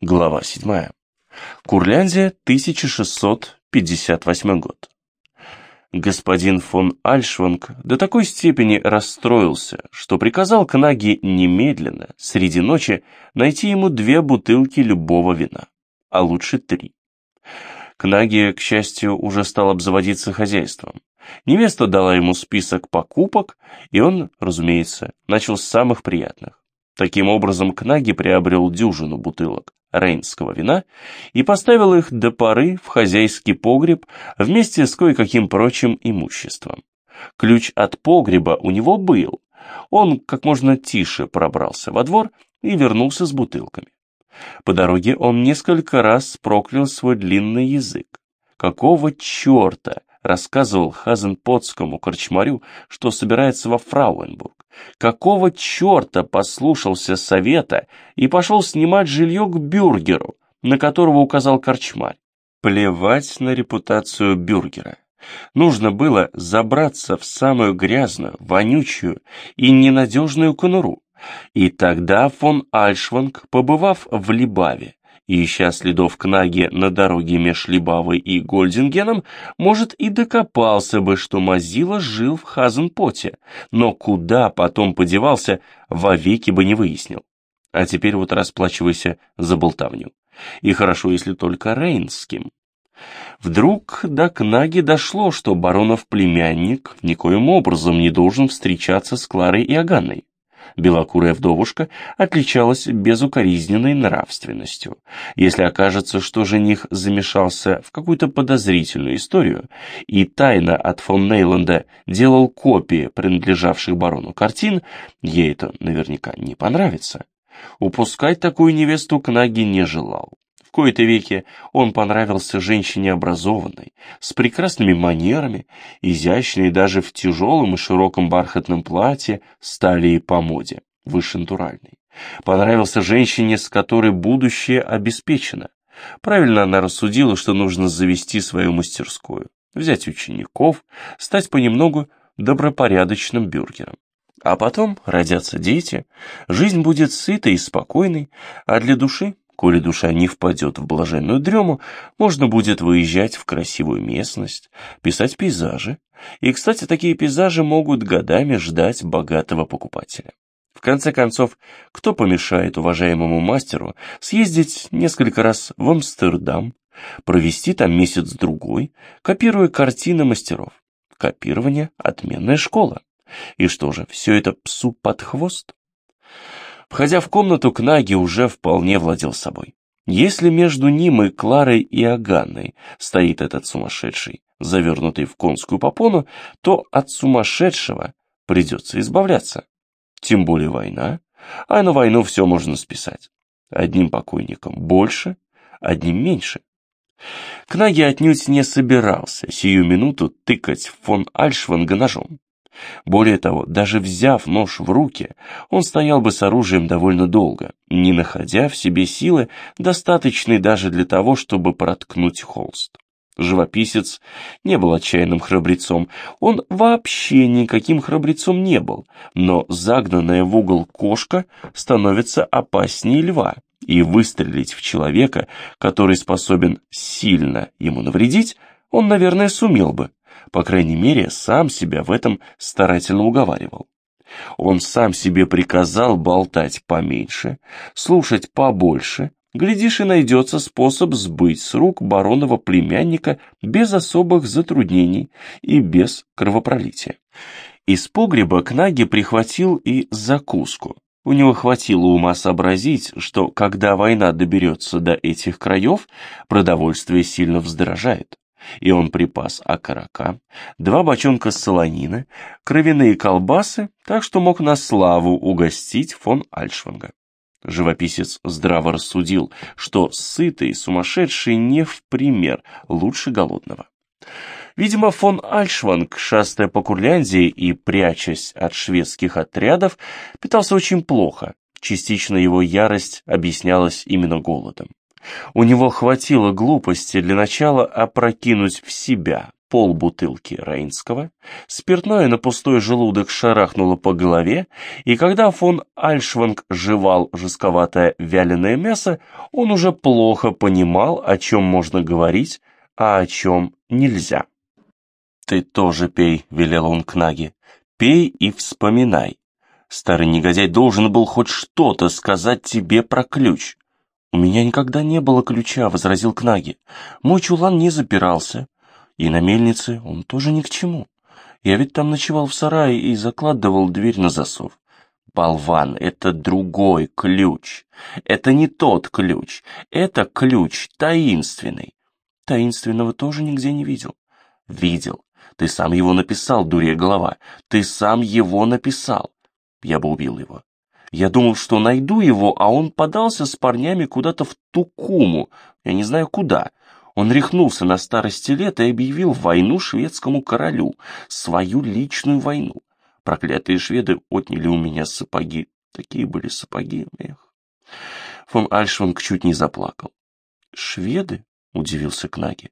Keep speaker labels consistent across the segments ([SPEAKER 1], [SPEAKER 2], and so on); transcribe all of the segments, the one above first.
[SPEAKER 1] Глава 7. Курляндия, 1658 год. Господин фон Альшванг до такой степени расстроился, что приказал Кнаги немедленно, среди ночи, найти ему две бутылки любого вина, а лучше три. Кнаги, к счастью, уже стал обзаводиться хозяйством. Невеста дала ему список покупок, и он, разумеется, начал с самых приятных. Таким образом, Кнаги приобрел дюжину бутылок рейнского вина и поставил их до поры в хозяйский погреб вместе с кое-каким прочим имуществом. Ключ от погреба у него был. Он как можно тише пробрался во двор и вернулся с бутылками. По дороге он несколько раз проклял свой длинный язык. Какого черта рассказывал Хазенпотскому корчмарю, что собирается во Фрауенбург? Какого черта послушался совета и пошел снимать жилье к бюргеру, на которого указал корчмарь? Плевать на репутацию бюргера. Нужно было забраться в самую грязную, вонючую и ненадежную конуру. И тогда фон Альшванг, побывав в Либаве, и ища следов Кнаги на дороге меж Либавой и Гольдингеном, может, и докопался бы, что Мазила жил в Хазенпоте, но куда потом подевался, вовеки бы не выяснил. А теперь вот расплачивайся за болтовню. И хорошо, если только рейнским. Вдруг до Кнаги дошло, что баронов племянник никоим образом не должен встречаться с Кларой и Аганной. Белокурая вдовушка отличалась безукоризненной нравственностью. Если окажется, что жених замешался в какую-то подозрительную историю и тайно от фон Нейланда делал копии принадлежавших барону картин, ей это наверняка не понравится. Упускать такую невесту Кнаги не желал. В кои-то веки он понравился женщине образованной, с прекрасными манерами, изящной даже в тяжелом и широком бархатном платье стали и по моде, выше натуральной. Понравился женщине, с которой будущее обеспечено. Правильно она рассудила, что нужно завести свою мастерскую, взять учеников, стать понемногу добропорядочным бюргером. А потом родятся дети, жизнь будет сытой и спокойной, а для души Коли душа не впадет в блаженную дрему, можно будет выезжать в красивую местность, писать пейзажи. И, кстати, такие пейзажи могут годами ждать богатого покупателя. В конце концов, кто помешает уважаемому мастеру съездить несколько раз в Амстердам, провести там месяц-другой, копируя картины мастеров? Копирование – отменная школа. И что же, все это псу под хвост? Входя в комнату, Кнаги уже вполне владел собой. Если между ним и Кларой и Аганной стоит этот сумасшедший, завернутый в конскую попону, то от сумасшедшего придется избавляться. Тем более война, а на войну все можно списать. Одним покойником больше, одним меньше. Кнаги отнюдь не собирался сию минуту тыкать фон Альшванга ножом. Более того, даже взяв нож в руки, он стоял бы с оружием довольно долго, не находя в себе силы, достаточной даже для того, чтобы проткнуть холст. Живописец не был отчаянным храбрецом, он вообще никаким храбрецом не был, но загнанная в угол кошка становится опаснее льва, и выстрелить в человека, который способен сильно ему навредить, он, наверное, сумел бы. По крайней мере, сам себя в этом старательно уговаривал. Он сам себе приказал болтать поменьше, слушать побольше, глядишь и найдется способ сбыть с рук баронова племянника без особых затруднений и без кровопролития. Из погреба Кнаги прихватил и закуску. У него хватило ума сообразить, что когда война доберется до этих краев, продовольствие сильно вздорожает и он припас окорока, два бочонка солонины, кровяные колбасы, так что мог на славу угостить фон Альшванга. Живописец здраво рассудил, что сытый сумасшедший не в пример лучше голодного. Видимо, фон Альшванг, шастая по Курляндии и прячась от шведских отрядов, питался очень плохо. Частично его ярость объяснялась именно голодом. У него хватило глупости для начала опрокинуть в себя полбутылки Рейнского, спиртное на пустой желудок шарахнуло по голове, и когда фон Альшванг жевал жестковатое вяленое мясо, он уже плохо понимал, о чем можно говорить, а о чем нельзя. «Ты тоже пей», — велел он Кнаге, — «пей и вспоминай. Старый негодяй должен был хоть что-то сказать тебе про ключ». «У меня никогда не было ключа», — возразил Кнаги. «Мой чулан не запирался. И на мельнице он тоже ни к чему. Я ведь там ночевал в сарае и закладывал дверь на засов. Болван, это другой ключ. Это не тот ключ. Это ключ таинственный. Таинственного тоже нигде не видел. Видел. Ты сам его написал, дурья голова. Ты сам его написал. Я бы убил его. Я думал, что найду его, а он подался с парнями куда-то в Тукуму. Я не знаю куда. Он рехнулся на старости лет и объявил войну шведскому королю, свою личную войну. Проклятые шведы отняли у меня сапоги. Такие были сапоги, эх. Фон Альшванг чуть не заплакал. «Шведы?» — удивился Кнаги.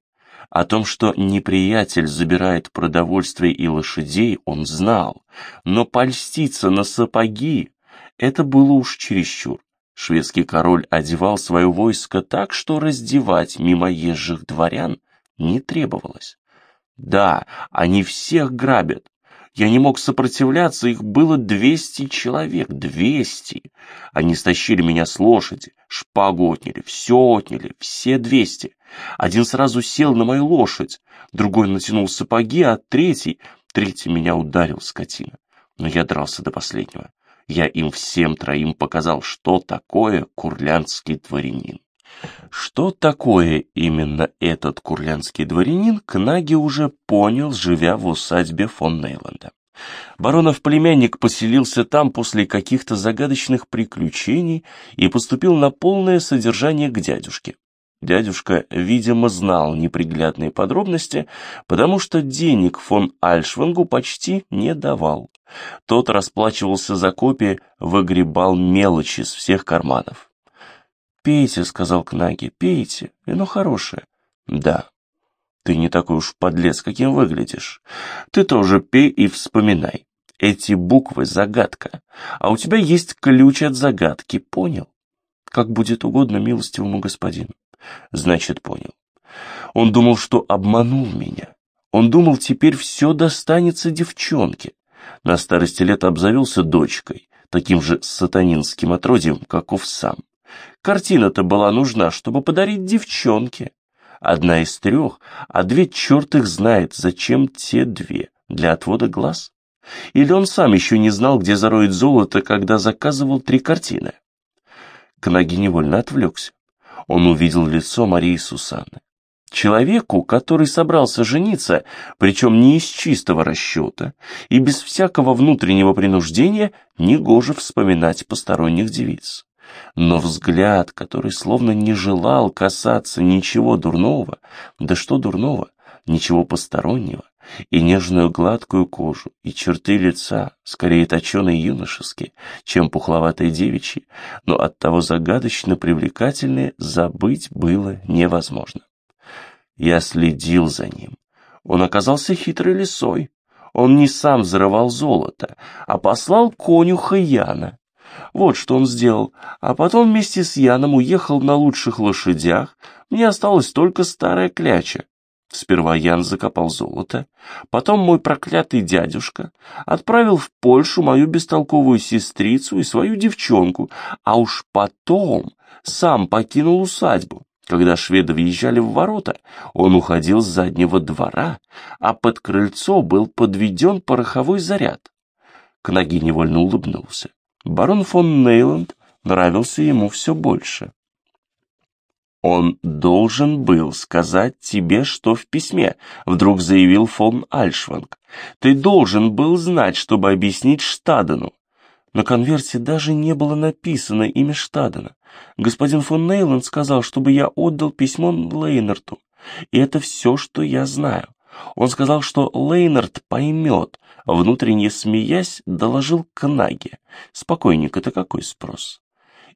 [SPEAKER 1] О том, что неприятель забирает продовольствие и лошадей, он знал, но польститься на сапоги — это было уж чересчур. Шведский король одевал свое войско так, что раздевать мимоезжих дворян не требовалось. Да, они всех грабят. Я не мог сопротивляться, их было двести человек, двести. Они стащили меня с лошади, шпагу отняли, все отняли, все двести. Один сразу сел на мою лошадь, другой натянул сапоги, а третий, третий меня ударил, скотина. Но я дрался до последнего я им всем троим показал, что такое курлянский дворянин. Что такое именно этот курлянский дворянин, Кнаги уже понял, живя в усадьбе фон Нейланда. Баронов племянник поселился там после каких-то загадочных приключений и поступил на полное содержание к дядюшке. Дядюшка, видимо, знал неприглядные подробности, потому что денег фон Альшвангу почти не давал. Тот расплачивался за копии, выгребал мелочи из всех карманов. «Пейте», — сказал Кнаги, — «пейте, вино хорошее». «Да». «Ты не такой уж подлец, каким выглядишь. Ты тоже пей и вспоминай. Эти буквы — загадка, а у тебя есть ключ от загадки, понял? Как будет угодно милостивому господину». «Значит, понял. Он думал, что обманул меня. Он думал, теперь все достанется девчонке на старости лет обзавелся дочкой, таким же сатанинским отродьем, каков сам. Картина-то была нужна, чтобы подарить девчонке. Одна из трех, а две черт их знает, зачем те две, для отвода глаз. Или он сам еще не знал, где зароет золото, когда заказывал три картины. Кнаги невольно отвлекся. Он увидел лицо Марии Сусанны. Человеку, который собрался жениться, причем не из чистого расчета и без всякого внутреннего принуждения, негоже вспоминать посторонних девиц. Но взгляд, который словно не желал касаться ничего дурного, да что дурного, ничего постороннего, и нежную гладкую кожу, и черты лица, скорее точеные юношеские, чем пухловатые девичьи, но оттого загадочно привлекательные, забыть было невозможно. Я следил за ним. Он оказался хитрой лисой. Он не сам взрывал золото, а послал конюха Яна. Вот что он сделал, а потом вместе с Яном уехал на лучших лошадях. Мне осталась только старая кляча. Сперва Ян закопал золото, потом мой проклятый дядюшка отправил в Польшу мою бестолковую сестрицу и свою девчонку, а уж потом сам покинул усадьбу. Когда шведы въезжали в ворота, он уходил с заднего двора, а под крыльцо был подведен пороховой заряд. Кнаги невольно улыбнулся. Барон фон Нейланд нравился ему все больше. «Он должен был сказать тебе, что в письме», — вдруг заявил фон Альшванг. «Ты должен был знать, чтобы объяснить Штадену. На конверте даже не было написано имя Штадена. Господин фон Нейланд сказал, чтобы я отдал письмо Лейнарту. И это все, что я знаю. Он сказал, что Лейнард поймет. Внутренне смеясь, доложил Кнаге. Спокойник, это какой спрос?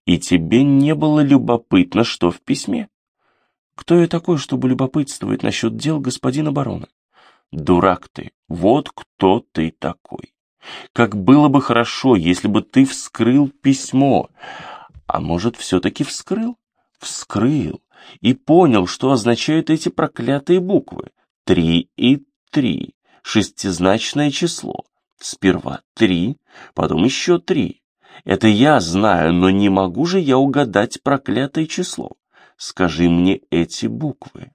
[SPEAKER 1] И тебе не было любопытно, что в письме? Кто я такой, чтобы любопытствовать насчет дел господина барона? Дурак ты, вот кто ты такой. Как было бы хорошо, если бы ты вскрыл письмо. А может, все-таки вскрыл? Вскрыл и понял, что означают эти проклятые буквы. Три и три. Шестизначное число. Сперва три, потом еще три. Это я знаю, но не могу же я угадать проклятое число. Скажи мне эти буквы.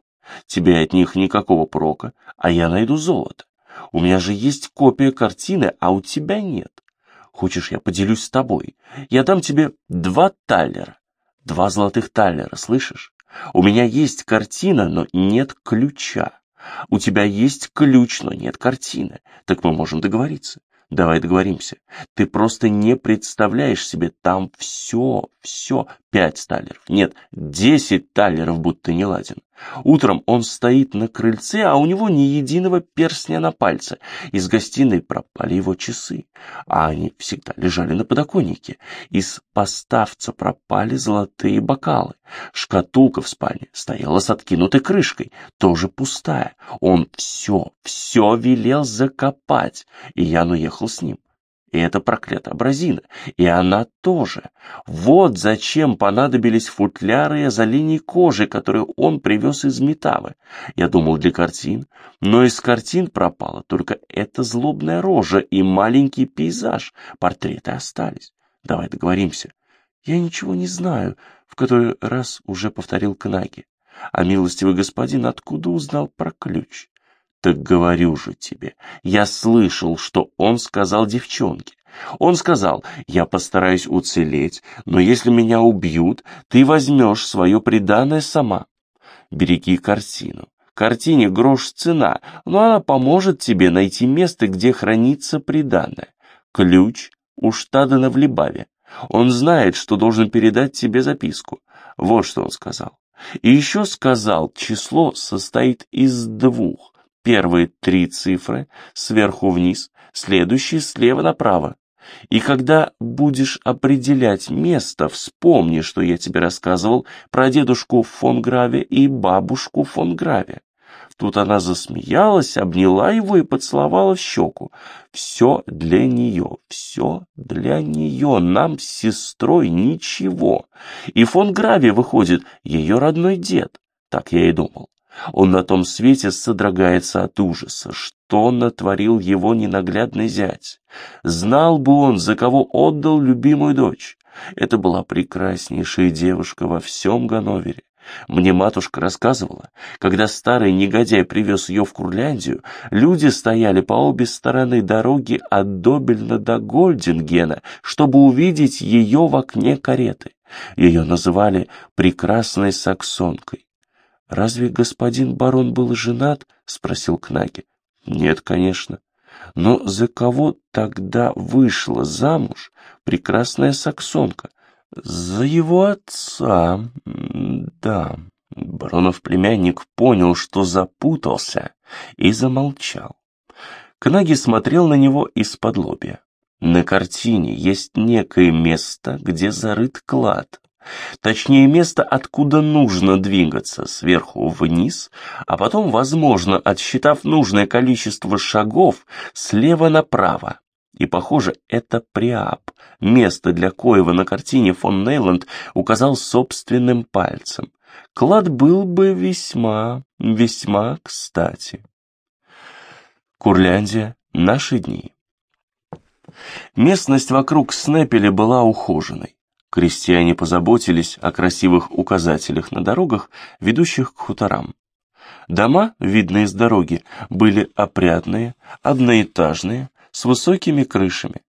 [SPEAKER 1] Тебе от них никакого прока, а я найду золото. У меня же есть копия картины, а у тебя нет. Хочешь, я поделюсь с тобой? Я дам тебе два таллера. Два золотых таллера, слышишь? У меня есть картина, но нет ключа. У тебя есть ключ, но нет картины. Так мы можем договориться. Давай договоримся. Ты просто не представляешь себе, там все, все, пять талеров. Нет, десять талеров, будто не ладен. Утром он стоит на крыльце, а у него ни единого перстня на пальце. Из гостиной пропали его часы, а они всегда лежали на подоконнике. Из поставца пропали золотые бокалы. Шкатулка в спальне стояла с откинутой крышкой, тоже пустая. Он все, все велел закопать, и я уехал с ним. И это проклятая абразина. И она тоже. Вот зачем понадобились футляры из оленей кожи, которые он привез из Метавы. Я думал для картин, но из картин пропала только эта злобная рожа и маленький пейзаж. Портреты остались. Давай договоримся. Я ничего не знаю, в который раз уже повторил Кнаги. А милостивый господин откуда узнал про ключ? Так говорю же тебе, я слышал, что он сказал девчонке. Он сказал, я постараюсь уцелеть, но если меня убьют, ты возьмешь свое преданное сама. Береги картину. Картине грош цена, но она поможет тебе найти место, где хранится преданное. Ключ у Штадена в Либаве. Он знает, что должен передать тебе записку. Вот что он сказал. И еще сказал, число состоит из двух. Первые три цифры сверху вниз, следующие слева направо. И когда будешь определять место, вспомни, что я тебе рассказывал про дедушку фон Граве и бабушку фон Граве. Тут она засмеялась, обняла его и поцеловала в щеку. Все для нее, все для нее, нам с сестрой ничего. И фон Граве выходит ее родной дед, так я и думал. Он на том свете содрогается от ужаса, что натворил его ненаглядный зять. Знал бы он, за кого отдал любимую дочь. Это была прекраснейшая девушка во всем Ганновере. Мне матушка рассказывала, когда старый негодяй привез ее в Курляндию, люди стояли по обе стороны дороги от Добельна до Гольдингена, чтобы увидеть ее в окне кареты. Ее называли «прекрасной саксонкой». «Разве господин барон был женат?» — спросил Кнаги. «Нет, конечно. Но за кого тогда вышла замуж прекрасная саксонка? За его отца, да». Баронов племянник понял, что запутался, и замолчал. Кнаги смотрел на него из-под лобья. На картине есть некое место, где зарыт клад. Точнее, место, откуда нужно двигаться сверху вниз, а потом, возможно, отсчитав нужное количество шагов, слева направо. И, похоже, это Приап, место для коего на картине фон Нейланд указал собственным пальцем. Клад был бы весьма, весьма кстати. Курляндия. Наши дни. Местность вокруг Снепеля была ухоженной. Крестьяне позаботились о красивых указателях на дорогах, ведущих к хуторам. Дома, видные с дороги, были опрятные, одноэтажные, с высокими крышами.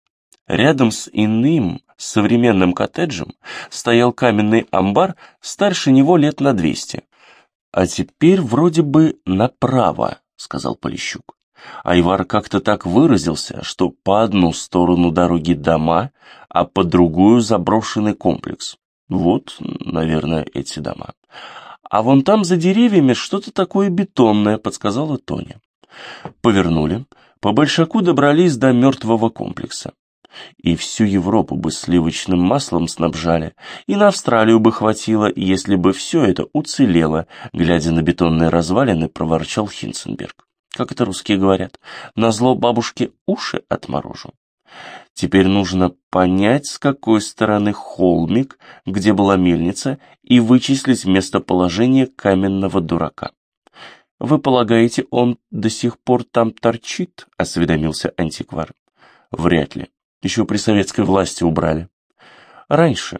[SPEAKER 1] Рядом с иным современным коттеджем стоял каменный амбар старше него лет на двести. «А теперь вроде бы направо», — сказал Полищук. Айвар как-то так выразился, что по одну сторону дороги дома, а по другую заброшенный комплекс. Вот, наверное, эти дома. А вон там за деревьями что-то такое бетонное, подсказала Тоня. Повернули, по большаку добрались до мертвого комплекса. И всю Европу бы сливочным маслом снабжали, и на Австралию бы хватило, если бы все это уцелело, глядя на бетонные развалины, проворчал Хинценберг. Как это русские говорят, на зло бабушке уши отморожу. Теперь нужно понять, с какой стороны холмик, где была мельница, и вычислить местоположение каменного дурака. «Вы полагаете, он до сих пор там торчит?» — осведомился антиквар. «Вряд ли. Еще при советской власти убрали». «Раньше.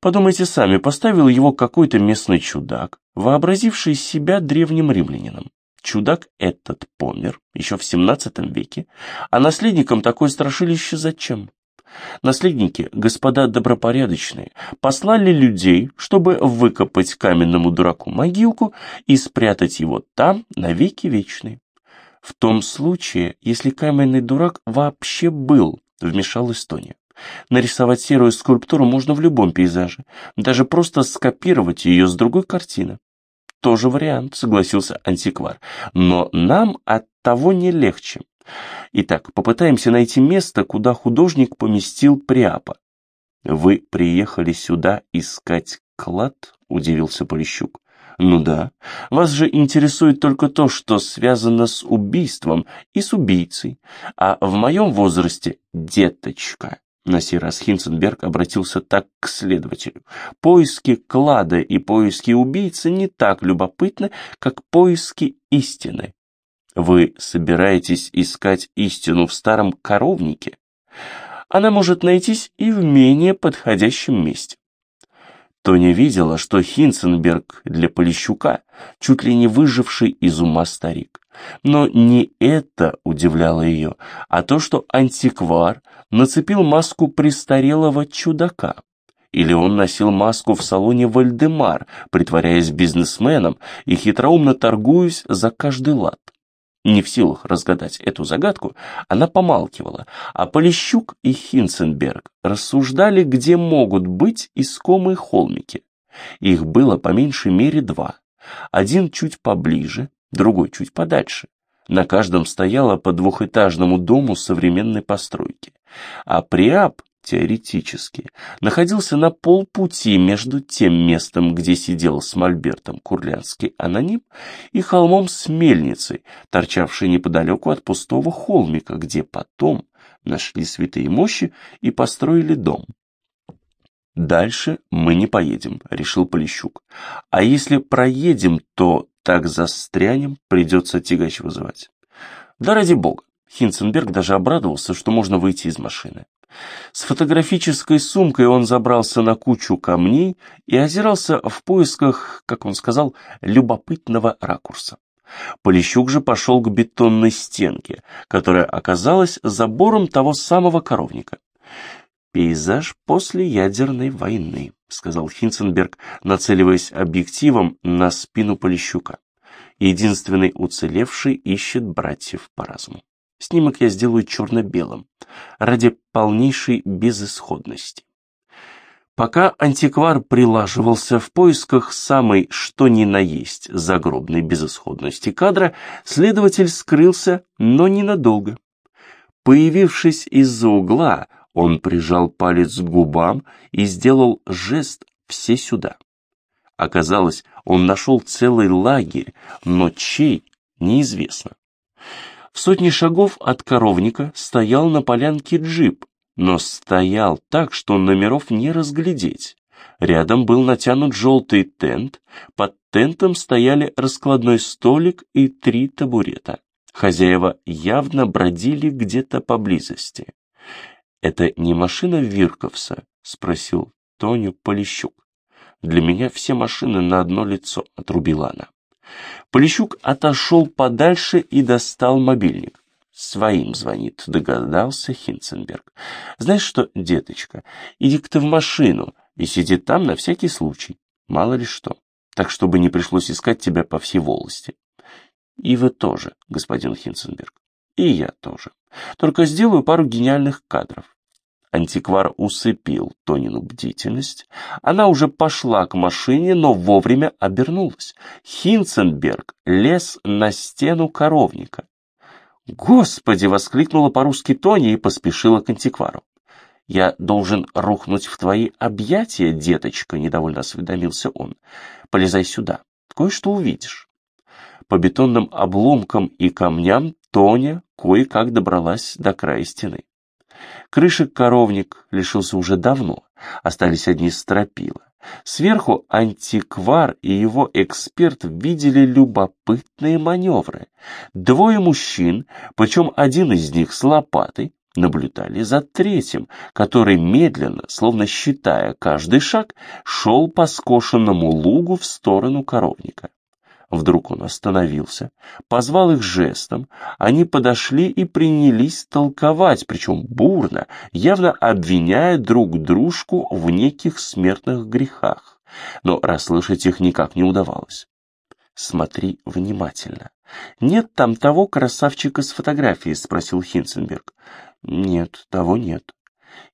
[SPEAKER 1] Подумайте сами, поставил его какой-то местный чудак, вообразивший себя древним римлянином. Чудак этот помер еще в 17 веке, а наследникам такое страшилище зачем? Наследники, господа добропорядочные, послали людей, чтобы выкопать каменному дураку могилку и спрятать его там навеки вечные. В том случае, если каменный дурак вообще был, вмешалась Тоня. Нарисовать серую скульптуру можно в любом пейзаже, даже просто скопировать ее с другой картины. Тоже вариант, согласился антиквар, но нам от того не легче. Итак, попытаемся найти место, куда художник поместил Приапа. Вы приехали сюда искать клад? Удивился Полищук. Ну да, вас же интересует только то, что связано с убийством и с убийцей. А в моем возрасте деточка. На сей раз Хинценберг обратился так к следователю. Поиски клада и поиски убийцы не так любопытны, как поиски истины. Вы собираетесь искать истину в старом коровнике? Она может найтись и в менее подходящем месте. Тоня видела, что Хинценберг для Полищука чуть ли не выживший из ума старик. Но не это удивляло ее, а то, что антиквар нацепил маску престарелого чудака. Или он носил маску в салоне Вальдемар, притворяясь бизнесменом и хитроумно торгуясь за каждый лад. Не в силах разгадать эту загадку, она помалкивала, а Полищук и Хинценберг рассуждали, где могут быть искомые холмики. Их было по меньшей мере два. Один чуть поближе, другой чуть подальше. На каждом стояло по двухэтажному дому современной постройки. А Приап теоретически, находился на полпути между тем местом, где сидел с мольбертом курлянский аноним, и холмом с мельницей, торчавшей неподалеку от пустого холмика, где потом нашли святые мощи и построили дом. «Дальше мы не поедем», — решил Полищук. «А если проедем, то так застрянем, придется тягач вызывать». «Да ради бога!» Хинценберг даже обрадовался, что можно выйти из машины. С фотографической сумкой он забрался на кучу камней и озирался в поисках, как он сказал, любопытного ракурса. Полищук же пошел к бетонной стенке, которая оказалась забором того самого коровника. «Пейзаж после ядерной войны», — сказал Хинценберг, нацеливаясь объективом на спину Полищука. «Единственный уцелевший ищет братьев по разуму». Снимок я сделаю черно-белым, ради полнейшей безысходности. Пока антиквар прилаживался в поисках самой что ни на есть загробной безысходности кадра, следователь скрылся, но ненадолго. Появившись из-за угла, он прижал палец к губам и сделал жест «все сюда». Оказалось, он нашел целый лагерь, но чей – неизвестно. В сотне шагов от коровника стоял на полянке джип, но стоял так, что номеров не разглядеть. Рядом был натянут желтый тент, под тентом стояли раскладной столик и три табурета. Хозяева явно бродили где-то поблизости. «Это не машина Вирковса?» — спросил Тоню Полищук. «Для меня все машины на одно лицо», — отрубила она. Полищук отошел подальше и достал мобильник. Своим звонит, догадался Хинценберг. Знаешь что, деточка, иди-ка ты в машину и сиди там на всякий случай, мало ли что, так чтобы не пришлось искать тебя по всей волости. И вы тоже, господин Хинценберг. И я тоже. Только сделаю пару гениальных кадров. Антиквар усыпил Тонину бдительность. Она уже пошла к машине, но вовремя обернулась. Хинценберг лез на стену коровника. «Господи!» — воскликнула по-русски Тони и поспешила к антиквару. «Я должен рухнуть в твои объятия, деточка», — недовольно осведомился он. «Полезай сюда, кое-что увидишь». По бетонным обломкам и камням Тоня кое-как добралась до края стены. Крышек коровник лишился уже давно, остались одни стропила. Сверху антиквар и его эксперт видели любопытные маневры. Двое мужчин, причем один из них с лопатой, наблюдали за третьим, который медленно, словно считая каждый шаг, шел по скошенному лугу в сторону коровника. Вдруг он остановился, позвал их жестом, они подошли и принялись толковать, причем бурно, явно обвиняя друг дружку в неких смертных грехах. Но расслышать их никак не удавалось. «Смотри внимательно. Нет там того красавчика с фотографией?» — спросил Хинценберг. «Нет, того нет.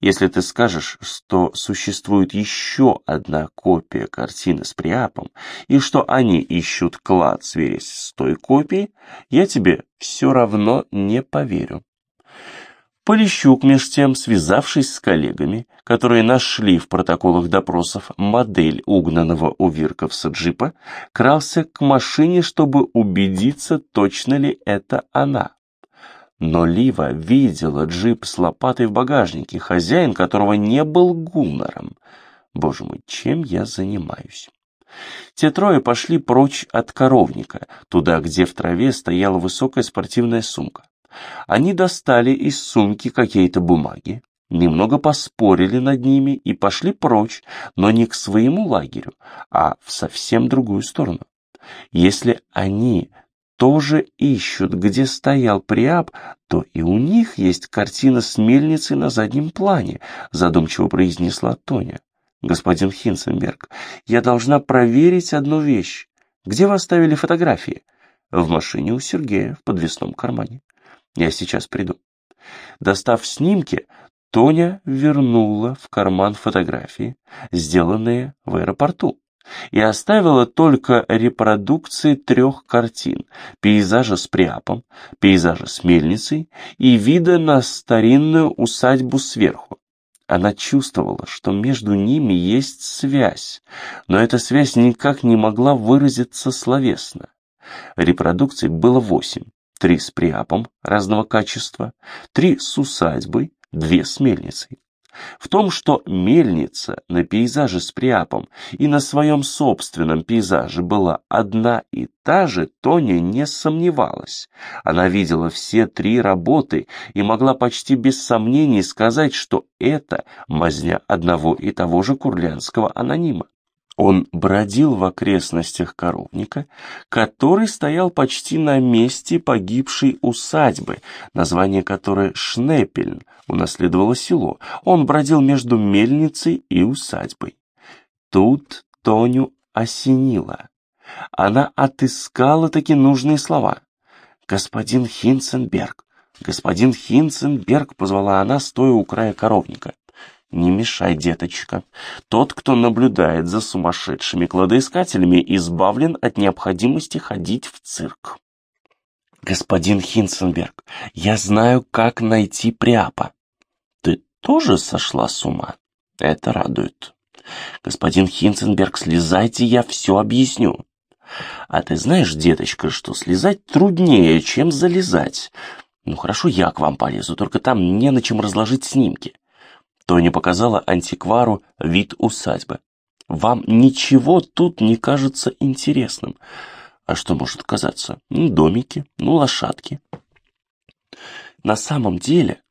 [SPEAKER 1] Если ты скажешь, что существует еще одна копия картины с Приапом, и что они ищут клад, сверясь с той копией, я тебе все равно не поверю. Полищук, меж тем, связавшись с коллегами, которые нашли в протоколах допросов модель угнанного у Вирковса джипа, крался к машине, чтобы убедиться, точно ли это она. Но Лива видела джип с лопатой в багажнике, хозяин которого не был гуннером. Боже мой, чем я занимаюсь? Те трое пошли прочь от коровника, туда, где в траве стояла высокая спортивная сумка. Они достали из сумки какие-то бумаги, немного поспорили над ними и пошли прочь, но не к своему лагерю, а в совсем другую сторону. Если они тоже ищут, где стоял Приап, то и у них есть картина с мельницей на заднем плане, задумчиво произнесла Тоня. Господин Хинценберг, я должна проверить одну вещь. Где вы оставили фотографии? В машине у Сергея, в подвесном кармане. Я сейчас приду. Достав снимки, Тоня вернула в карман фотографии, сделанные в аэропорту и оставила только репродукции трех картин – пейзажа с Приапом, пейзажа с мельницей и вида на старинную усадьбу сверху. Она чувствовала, что между ними есть связь, но эта связь никак не могла выразиться словесно. Репродукций было восемь, три с Приапом разного качества, три с усадьбой, две с мельницей. В том, что мельница на пейзаже с Приапом и на своем собственном пейзаже была одна и та же, Тоня не сомневалась. Она видела все три работы и могла почти без сомнений сказать, что это мазня одного и того же курлянского анонима. Он бродил в окрестностях коровника, который стоял почти на месте погибшей усадьбы, название которой Шнепельн унаследовало село. Он бродил между мельницей и усадьбой. Тут Тоню осенило. Она отыскала таки нужные слова. «Господин Хинценберг, господин Хинценберг», — позвала она, стоя у края коровника. Не мешай, деточка. Тот, кто наблюдает за сумасшедшими кладоискателями, избавлен от необходимости ходить в цирк. Господин Хинценберг, я знаю, как найти Приапа. Ты тоже сошла с ума? Это радует. Господин Хинценберг, слезайте, я все объясню. А ты знаешь, деточка, что слезать труднее, чем залезать. Ну хорошо, я к вам полезу, только там не на чем разложить снимки. Тони показала антиквару вид усадьбы. «Вам ничего тут не кажется интересным. А что может казаться? Ну, домики, ну, лошадки». На самом деле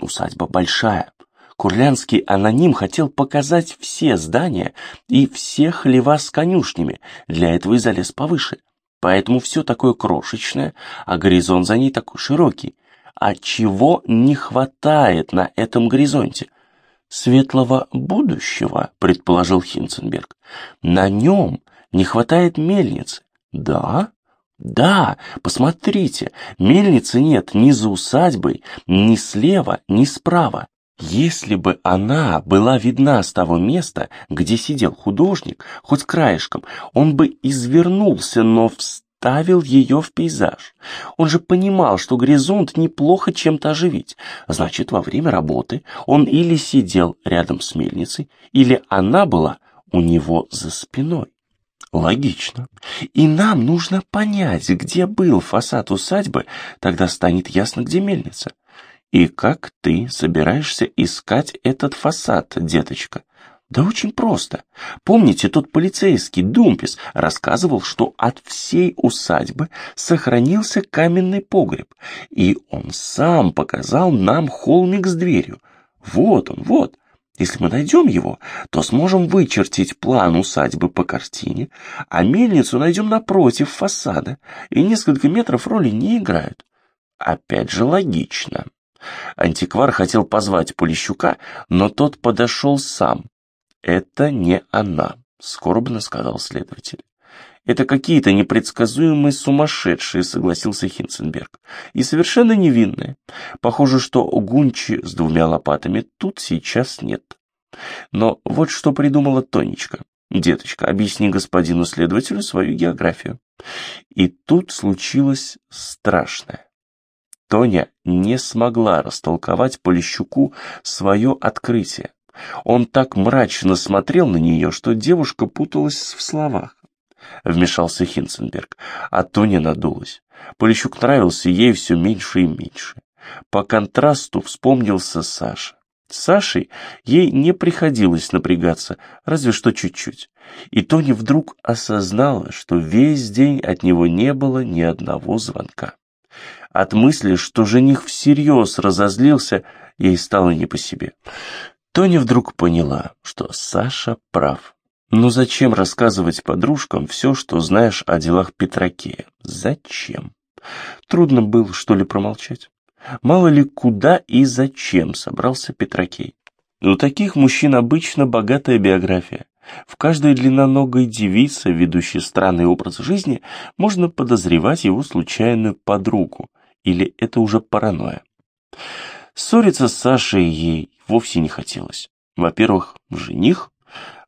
[SPEAKER 1] усадьба большая. Курлянский аноним хотел показать все здания и все хлева с конюшнями, для этого и залез повыше. Поэтому все такое крошечное, а горизонт за ней такой широкий. А чего не хватает на этом горизонте? Светлого будущего, предположил Хинценберг. На нем не хватает мельницы. Да? Да, посмотрите, мельницы нет ни за усадьбой, ни слева, ни справа. Если бы она была видна с того места, где сидел художник, хоть краешком, он бы извернулся, но встал вставил ее в пейзаж. Он же понимал, что горизонт неплохо чем-то оживить. Значит, во время работы он или сидел рядом с мельницей, или она была у него за спиной. Логично. И нам нужно понять, где был фасад усадьбы, тогда станет ясно, где мельница. И как ты собираешься искать этот фасад, деточка? Да очень просто. Помните, тот полицейский Думпис рассказывал, что от всей усадьбы сохранился каменный погреб, и он сам показал нам холмик с дверью. Вот он, вот. Если мы найдем его, то сможем вычертить план усадьбы по картине, а мельницу найдем напротив фасада, и несколько метров роли не играют. Опять же логично. Антиквар хотел позвать Полищука, но тот подошел сам. «Это не она», — скорбно сказал следователь. «Это какие-то непредсказуемые сумасшедшие», — согласился Хинценберг. «И совершенно невинные. Похоже, что Гунчи с двумя лопатами тут сейчас нет». Но вот что придумала Тонечка. «Деточка, объясни господину следователю свою географию». И тут случилось страшное. Тоня не смогла растолковать Полищуку свое открытие. Он так мрачно смотрел на нее, что девушка путалась в словах. Вмешался Хинценберг, а Тоня надулась. Полищук нравился ей все меньше и меньше. По контрасту вспомнился Саша. С Сашей ей не приходилось напрягаться, разве что чуть-чуть. И Тоня вдруг осознала, что весь день от него не было ни одного звонка. От мысли, что жених всерьез разозлился, ей стало не по себе. Тоня вдруг поняла, что Саша прав. Но зачем рассказывать подружкам все, что знаешь о делах Петракея? Зачем? Трудно было, что ли, промолчать? Мало ли куда и зачем собрался Петракей. У таких мужчин обычно богатая биография. В каждой длинноногой девице, ведущей странный образ жизни, можно подозревать его случайную подругу, или это уже паранойя? Ссориться с Сашей ей вовсе не хотелось. Во-первых, жених.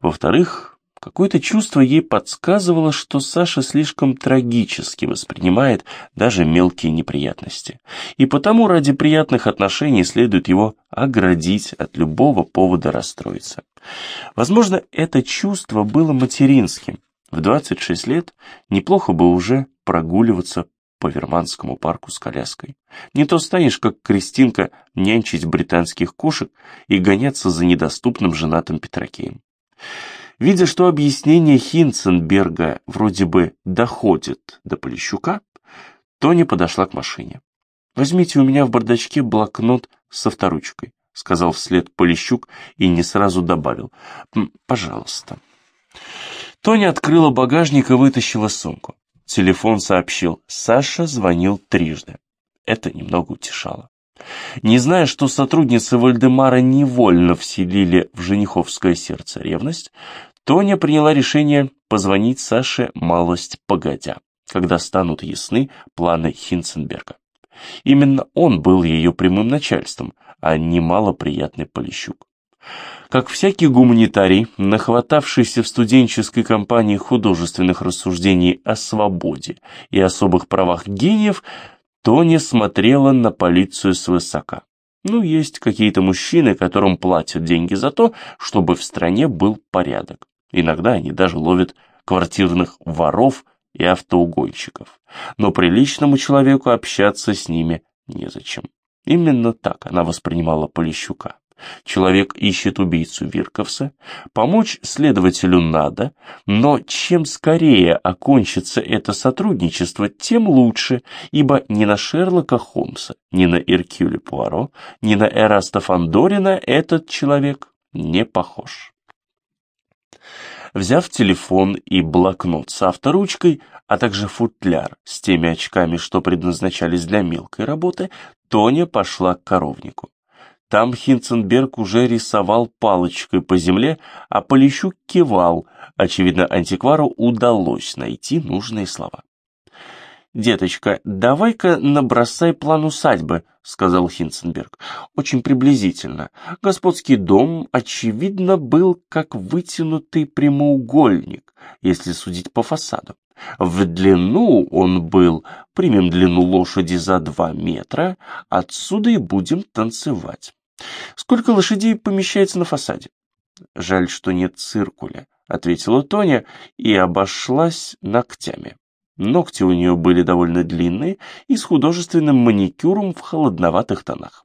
[SPEAKER 1] Во-вторых, какое-то чувство ей подсказывало, что Саша слишком трагически воспринимает даже мелкие неприятности. И потому ради приятных отношений следует его оградить от любого повода расстроиться. Возможно, это чувство было материнским. В 26 лет неплохо бы уже прогуливаться по Верманскому парку с коляской. Не то станешь, как Кристинка, нянчить британских кошек и гоняться за недоступным женатым Петракеем. Видя, что объяснение Хинценберга вроде бы доходит до Полищука, Тони подошла к машине. «Возьмите у меня в бардачке блокнот со вторучкой», — сказал вслед Полищук и не сразу добавил. «Пожалуйста». Тоня открыла багажник и вытащила сумку. Телефон сообщил, Саша звонил трижды. Это немного утешало. Не зная, что сотрудницы Вальдемара невольно вселили в жениховское сердце ревность, Тоня приняла решение позвонить Саше малость погодя, когда станут ясны планы Хинценберга. Именно он был ее прямым начальством, а не малоприятный Полищук. Как всякий гуманитарий, нахватавшийся в студенческой компании художественных рассуждений о свободе и особых правах гениев, Тоня смотрела на полицию свысока. Ну, есть какие-то мужчины, которым платят деньги за то, чтобы в стране был порядок. Иногда они даже ловят квартирных воров и автоугонщиков. Но приличному человеку общаться с ними незачем. Именно так она воспринимала Полищука. Человек ищет убийцу Вирковса, помочь следователю надо, но чем скорее окончится это сотрудничество, тем лучше, ибо ни на Шерлока Холмса, ни на Иркюля Пуаро, ни на Эраста Фандорина этот человек не похож. Взяв телефон и блокнот с авторучкой, а также футляр с теми очками, что предназначались для мелкой работы, Тоня пошла к коровнику. Там Хинценберг уже рисовал палочкой по земле, а Полищук кивал. Очевидно, антиквару удалось найти нужные слова. «Деточка, давай-ка набросай план усадьбы», — сказал Хинценберг. «Очень приблизительно. Господский дом, очевидно, был как вытянутый прямоугольник, если судить по фасаду. В длину он был, примем длину лошади за два метра, отсюда и будем танцевать. Сколько лошадей помещается на фасаде? Жаль, что нет циркуля, — ответила Тоня и обошлась ногтями. Ногти у нее были довольно длинные и с художественным маникюром в холодноватых тонах.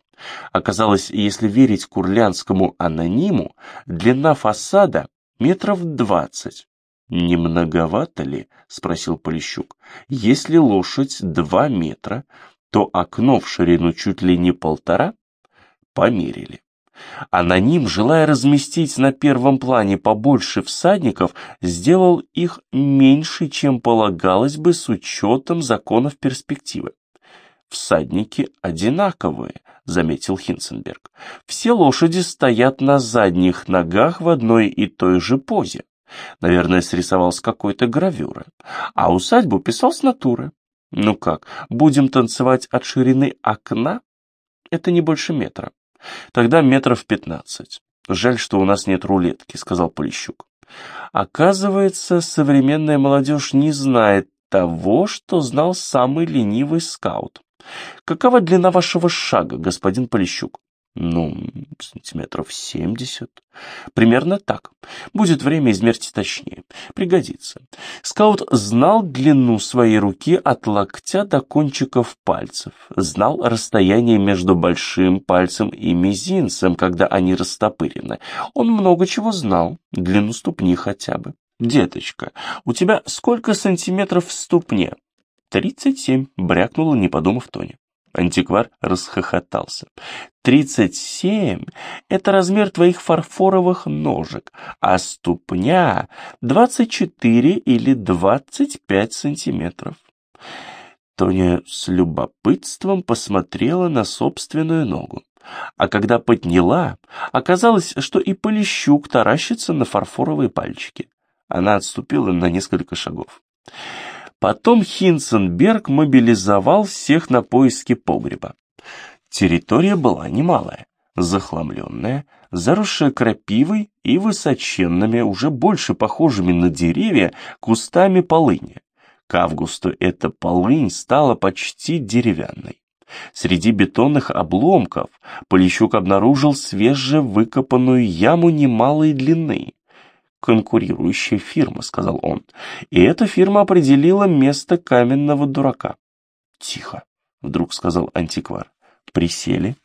[SPEAKER 1] Оказалось, если верить курлянскому анониму, длина фасада метров двадцать. «Не многовато ли?» — спросил Полищук. «Если лошадь два метра, то окно в ширину чуть ли не полтора?» Померили. Аноним, желая разместить на первом плане побольше всадников, сделал их меньше, чем полагалось бы с учетом законов перспективы. «Всадники одинаковые», — заметил Хинценберг. «Все лошади стоят на задних ногах в одной и той же позе. Наверное, срисовал с какой-то гравюры. А усадьбу писал с натуры. Ну как, будем танцевать от ширины окна? Это не больше метра. Тогда метров пятнадцать. Жаль, что у нас нет рулетки, сказал Полищук. Оказывается, современная молодежь не знает того, что знал самый ленивый скаут. Какова длина вашего шага, господин Полищук? Ну, сантиметров семьдесят. Примерно так. Будет время измерить точнее. Пригодится. Скаут знал длину своей руки от локтя до кончиков пальцев. Знал расстояние между большим пальцем и мизинцем, когда они растопырены. Он много чего знал. Длину ступни хотя бы. «Деточка, у тебя сколько сантиметров в ступне?» «Тридцать семь», — брякнула, не подумав Тони. Антиквар расхохотался. «Тридцать семь — это размер твоих фарфоровых ножек, а ступня — двадцать четыре или двадцать пять сантиметров». Тоня с любопытством посмотрела на собственную ногу. А когда подняла, оказалось, что и Полищук таращится на фарфоровые пальчики. Она отступила на несколько шагов. Потом Хинценберг мобилизовал всех на поиски погреба. Территория была немалая, захламленная, заросшая крапивой и высоченными, уже больше похожими на деревья, кустами полыни. К августу эта полынь стала почти деревянной. Среди бетонных обломков Полищук обнаружил свежевыкопанную яму немалой длины конкурирующая фирма», — сказал он. «И эта фирма определила место каменного дурака». «Тихо», — вдруг сказал антиквар. «Присели».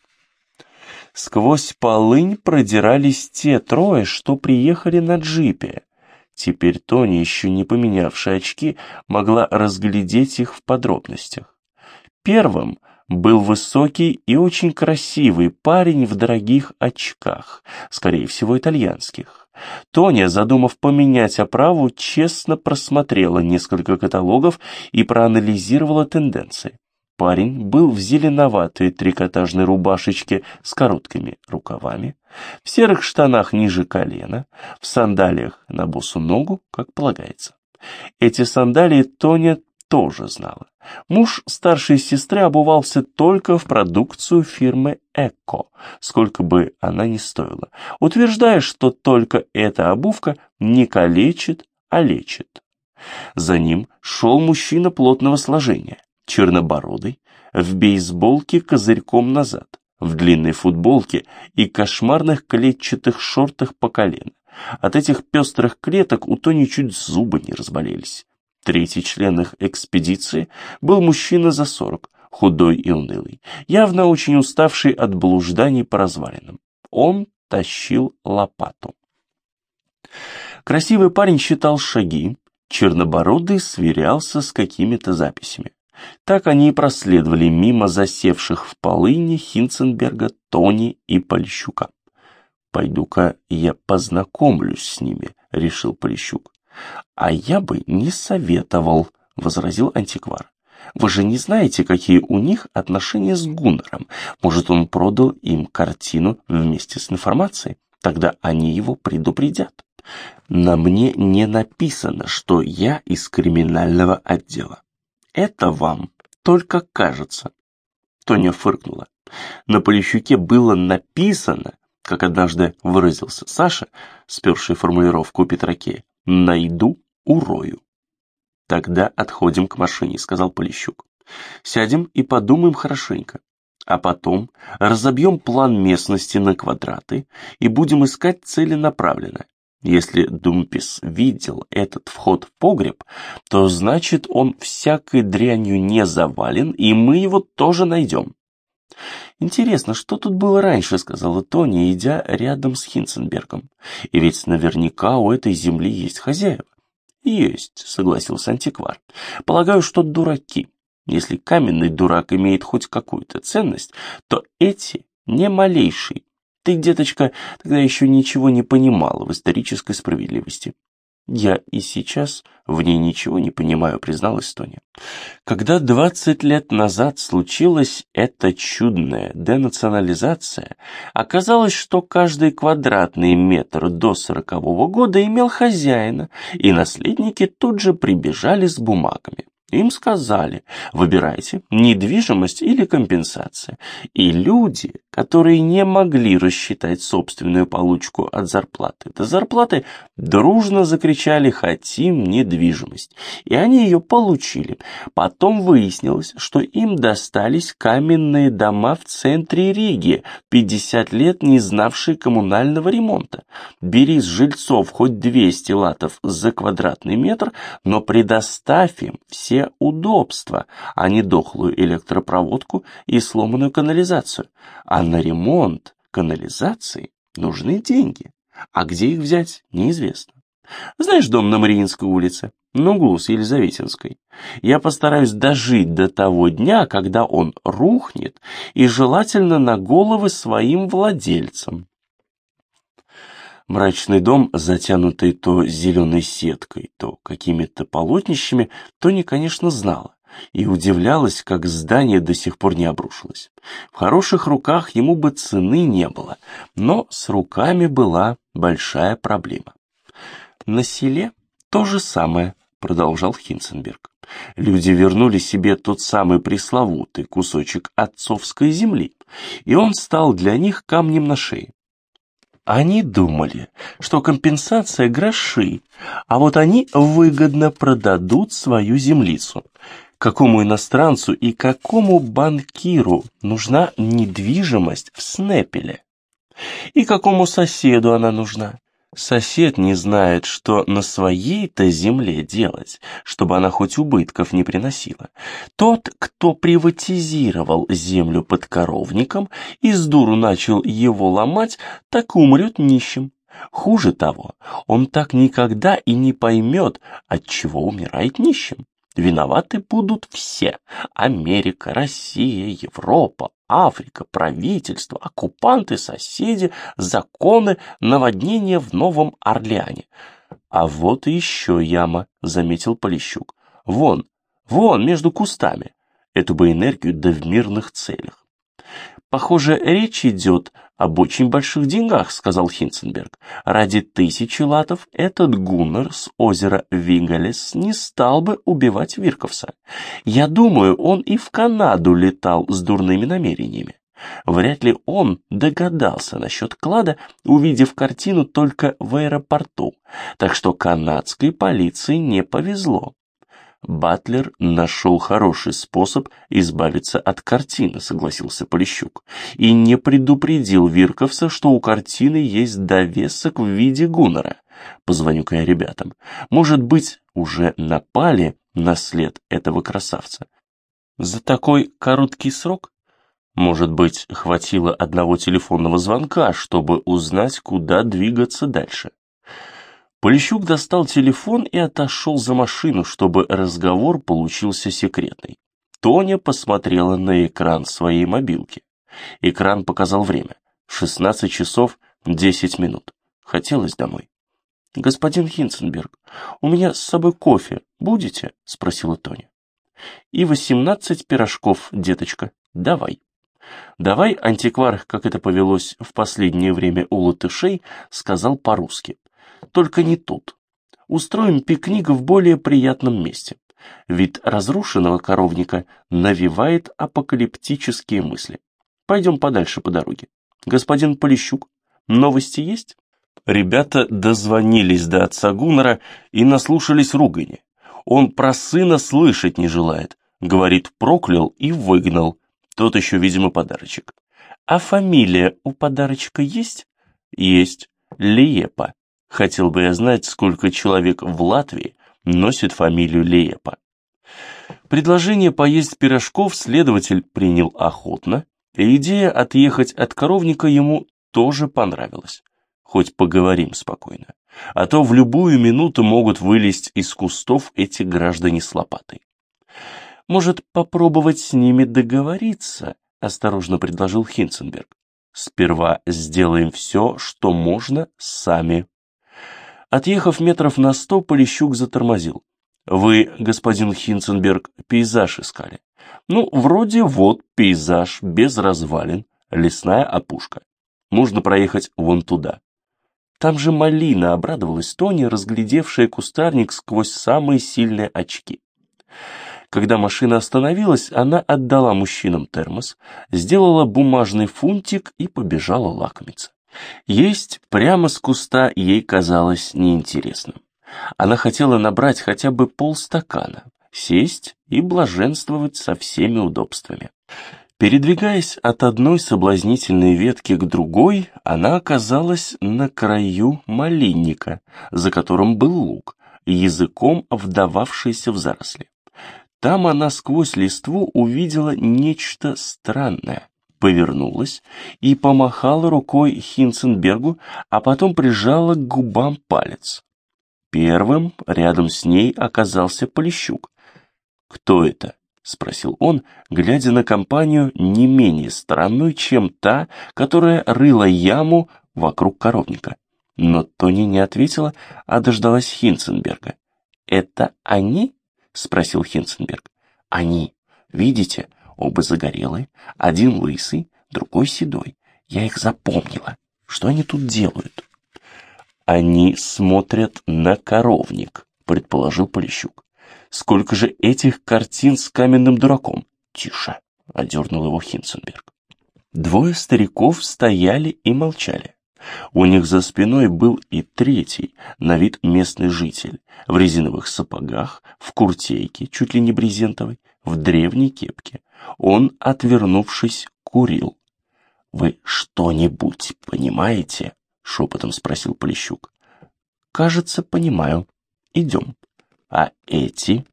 [SPEAKER 1] Сквозь полынь продирались те трое, что приехали на джипе. Теперь Тони, еще не поменявшая очки, могла разглядеть их в подробностях. Первым был высокий и очень красивый парень в дорогих очках, скорее всего, итальянских. Тоня, задумав поменять оправу, честно просмотрела несколько каталогов и проанализировала тенденции. Парень был в зеленоватой трикотажной рубашечке с короткими рукавами, в серых штанах ниже колена, в сандалиях на босу ногу, как полагается. Эти сандалии Тоня тоже знала. Муж старшей сестры обувался только в продукцию фирмы «Эко», сколько бы она ни стоила, утверждая, что только эта обувка не калечит, а лечит. За ним шел мужчина плотного сложения, чернобородый, в бейсболке козырьком назад, в длинной футболке и кошмарных клетчатых шортах по колено. От этих пестрых клеток у Тони чуть зубы не разболелись. Третий член их экспедиции был мужчина за сорок, худой и унылый, явно очень уставший от блужданий по развалинам. Он тащил лопату. Красивый парень считал шаги, чернобородый сверялся с какими-то записями. Так они и проследовали мимо засевших в полыне Хинценберга, Тони и Полищука. «Пойду-ка я познакомлюсь с ними», — решил Полищук. «А я бы не советовал», — возразил антиквар. «Вы же не знаете, какие у них отношения с Гуннером. Может, он продал им картину вместе с информацией? Тогда они его предупредят». «На мне не написано, что я из криминального отдела. Это вам только кажется». Тоня фыркнула. На Полищуке было написано, как однажды выразился Саша, сперший формулировку Петракея, Найду, урою. Тогда отходим к машине, сказал Полищук. Сядем и подумаем хорошенько. А потом разобьем план местности на квадраты и будем искать целенаправленно. Если Думпис видел этот вход в погреб, то значит он всякой дрянью не завален, и мы его тоже найдем. «Интересно, что тут было раньше?» — сказала Тони, идя рядом с Хинценбергом. «И ведь наверняка у этой земли есть хозяева». «Есть», — согласился антиквар. «Полагаю, что дураки. Если каменный дурак имеет хоть какую-то ценность, то эти не малейший. Ты, деточка, тогда еще ничего не понимала в исторической справедливости. Я и сейчас в ней ничего не понимаю, призналась Тоня. Когда двадцать лет назад случилась эта чудная денационализация, оказалось, что каждый квадратный метр до сорокового года имел хозяина, и наследники тут же прибежали с бумагами. Им сказали, выбирайте недвижимость или компенсация. И люди, которые не могли рассчитать собственную получку от зарплаты до зарплаты, дружно закричали «хотим недвижимость». И они ее получили. Потом выяснилось, что им достались каменные дома в центре Риги, 50 лет не знавшие коммунального ремонта. Бери с жильцов хоть 200 латов за квадратный метр, но предоставь им все удобства, а не дохлую электропроводку и сломанную канализацию. А на ремонт канализации нужны деньги. А где их взять, неизвестно. Знаешь дом на Мариинской улице? На углу с Елизаветинской. Я постараюсь дожить до того дня, когда он рухнет, и желательно на головы своим владельцам. Мрачный дом, затянутый то зеленой сеткой, то какими-то полотнищами, Тони, конечно, знала и удивлялась, как здание до сих пор не обрушилось. В хороших руках ему бы цены не было, но с руками была большая проблема. На селе то же самое, продолжал Хинценберг. Люди вернули себе тот самый пресловутый кусочек отцовской земли, и он стал для них камнем на шее. Они думали, что компенсация гроши, а вот они выгодно продадут свою землицу. Какому иностранцу и какому банкиру нужна недвижимость в Снепеле? И какому соседу она нужна? Сосед не знает, что на своей-то земле делать, чтобы она хоть убытков не приносила. Тот, кто приватизировал землю под коровником и с дуру начал его ломать, так умрет нищим. Хуже того, он так никогда и не поймет, от чего умирает нищим. Виноваты будут все – Америка, Россия, Европа, Африка, правительство, оккупанты, соседи, законы, наводнение в Новом Орлеане. А вот еще яма, заметил Полищук. Вон, вон, между кустами. Эту бы энергию да в мирных целях. Похоже, речь идет об очень больших деньгах, сказал Хинценберг. Ради тысячи латов этот гуннер с озера Вигалес не стал бы убивать Вирковса. Я думаю, он и в Канаду летал с дурными намерениями. Вряд ли он догадался насчет клада, увидев картину только в аэропорту, так что канадской полиции не повезло. Батлер нашел хороший способ избавиться от картины, согласился Полищук, и не предупредил Вирковса, что у картины есть довесок в виде гуннера. Позвоню-ка я ребятам. Может быть, уже напали на след этого красавца. За такой короткий срок? Может быть, хватило одного телефонного звонка, чтобы узнать, куда двигаться дальше. Полищук достал телефон и отошел за машину, чтобы разговор получился секретный. Тоня посмотрела на экран своей мобилки. Экран показал время. 16 часов 10 минут. Хотелось домой. «Господин Хинценберг, у меня с собой кофе будете?» — спросила Тоня. «И восемнадцать пирожков, деточка. Давай». «Давай, антиквар, как это повелось в последнее время у латышей», сказал по-русски. Только не тут. Устроим пикник в более приятном месте. Вид разрушенного коровника навевает апокалиптические мысли. Пойдем подальше по дороге. Господин Полищук, новости есть? Ребята дозвонились до отца Гуннера и наслушались ругани. Он про сына слышать не желает. Говорит, проклял и выгнал. Тот еще, видимо, подарочек. А фамилия у подарочка есть? Есть. Лиепа. Хотел бы я знать, сколько человек в Латвии носит фамилию Леепа. Предложение поесть пирожков следователь принял охотно, и идея отъехать от коровника ему тоже понравилась. Хоть поговорим спокойно. А то в любую минуту могут вылезть из кустов эти граждане с лопатой. Может, попробовать с ними договориться, осторожно предложил Хинценберг. Сперва сделаем все, что можно, сами. Отъехав метров на сто, Полищук затормозил. Вы, господин Хинценберг, пейзаж искали. Ну, вроде вот пейзаж, без развалин, лесная опушка. Можно проехать вон туда. Там же малина обрадовалась Тони, разглядевшая кустарник сквозь самые сильные очки. Когда машина остановилась, она отдала мужчинам термос, сделала бумажный фунтик и побежала лакомиться. Есть прямо с куста ей казалось неинтересным. Она хотела набрать хотя бы полстакана, сесть и блаженствовать со всеми удобствами. Передвигаясь от одной соблазнительной ветки к другой, она оказалась на краю малинника, за которым был луг, языком вдававшийся в заросли. Там она сквозь листву увидела нечто странное, повернулась и помахала рукой Хинценбергу, а потом прижала к губам палец. Первым рядом с ней оказался Полищук. «Кто это?» — спросил он, глядя на компанию не менее странную, чем та, которая рыла яму вокруг коровника. Но Тони не ответила, а дождалась Хинценберга. «Это они?» — спросил Хинценберг. «Они. Видите, оба загорелые, один лысый, другой седой. Я их запомнила. Что они тут делают?» «Они смотрят на коровник», — предположил Полищук. «Сколько же этих картин с каменным дураком?» «Тише», — одернул его Хинценберг. Двое стариков стояли и молчали. У них за спиной был и третий, на вид местный житель, в резиновых сапогах, в куртейке, чуть ли не брезентовой, в древней кепке. Он, отвернувшись, курил. «Вы что-нибудь понимаете?» — шепотом спросил Полищук. «Кажется, понимаю. Идем. А эти?»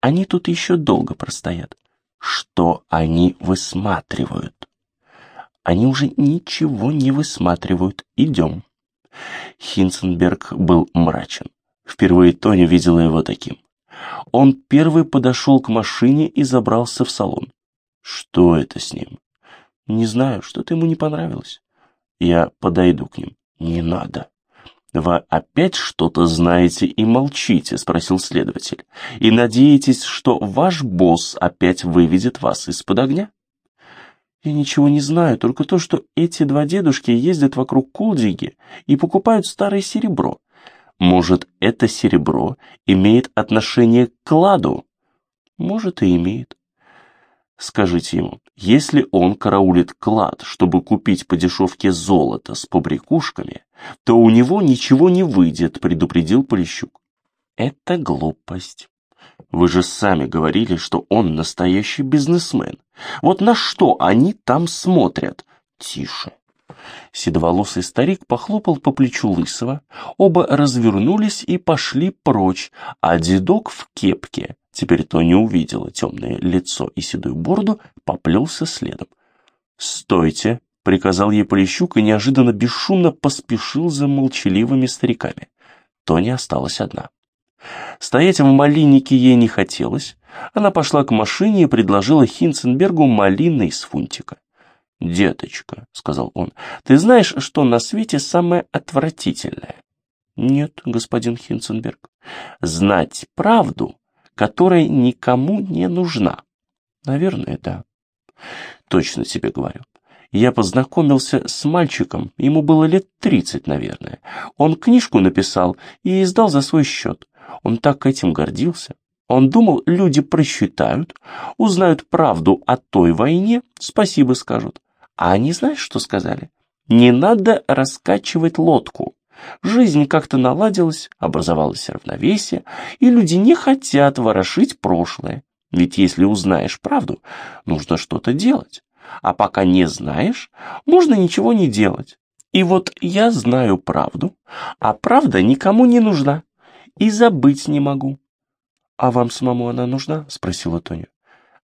[SPEAKER 1] «Они тут еще долго простоят. Что они высматривают?» Они уже ничего не высматривают. Идем. Хинценберг был мрачен. Впервые Тоня видела его таким. Он первый подошел к машине и забрался в салон. Что это с ним? Не знаю, что-то ему не понравилось. Я подойду к ним. Не надо. Вы опять что-то знаете и молчите, спросил следователь. И надеетесь, что ваш босс опять выведет вас из-под огня? Я ничего не знаю, только то, что эти два дедушки ездят вокруг Кулдиги и покупают старое серебро. Может, это серебро имеет отношение к кладу? Может, и имеет. Скажите ему, если он караулит клад, чтобы купить по дешевке золото с побрякушками, то у него ничего не выйдет, предупредил Полищук. Это глупость. Вы же сами говорили, что он настоящий бизнесмен. Вот на что они там смотрят? Тише. Седоволосый старик похлопал по плечу Лысого, оба развернулись и пошли прочь, а дедок в кепке, теперь то не увидела темное лицо и седую бороду, поплелся следом. «Стойте!» — приказал ей Полищук и неожиданно бесшумно поспешил за молчаливыми стариками. Тони осталась одна. Стоять в малиннике ей не хотелось. Она пошла к машине и предложила Хинценбергу малины из фунтика. «Деточка», — сказал он, — «ты знаешь, что на свете самое отвратительное?» «Нет, господин Хинценберг. Знать правду, которая никому не нужна». «Наверное, да». «Точно тебе говорю. Я познакомился с мальчиком, ему было лет тридцать, наверное. Он книжку написал и издал за свой счет. Он так этим гордился. Он думал, люди просчитают, узнают правду о той войне, спасибо скажут. А они знаешь, что сказали? Не надо раскачивать лодку. Жизнь как-то наладилась, образовалось равновесие, и люди не хотят ворошить прошлое. Ведь если узнаешь правду, нужно что-то делать. А пока не знаешь, можно ничего не делать. И вот я знаю правду, а правда никому не нужна. И забыть не могу. «А вам самому она нужна?» — спросила Тоня.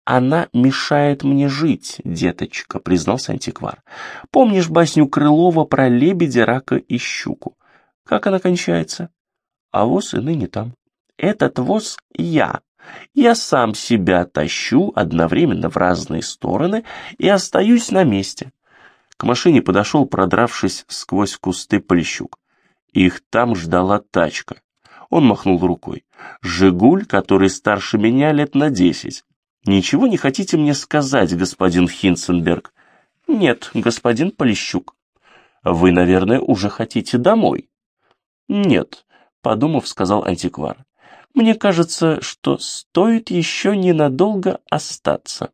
[SPEAKER 1] «Она мешает мне жить, деточка», — признался антиквар. «Помнишь басню Крылова про лебедя, рака и щуку? Как она кончается?» «А воз и ныне там». «Этот воз я. Я сам себя тащу одновременно в разные стороны и остаюсь на месте». К машине подошел, продравшись сквозь кусты Полищук. Их там ждала тачка. Он махнул рукой. «Жигуль, который старше меня лет на десять. Ничего не хотите мне сказать, господин Хинценберг?» «Нет, господин Полищук». «Вы, наверное, уже хотите домой?» «Нет», — подумав, сказал антиквар. «Мне кажется, что стоит еще ненадолго остаться».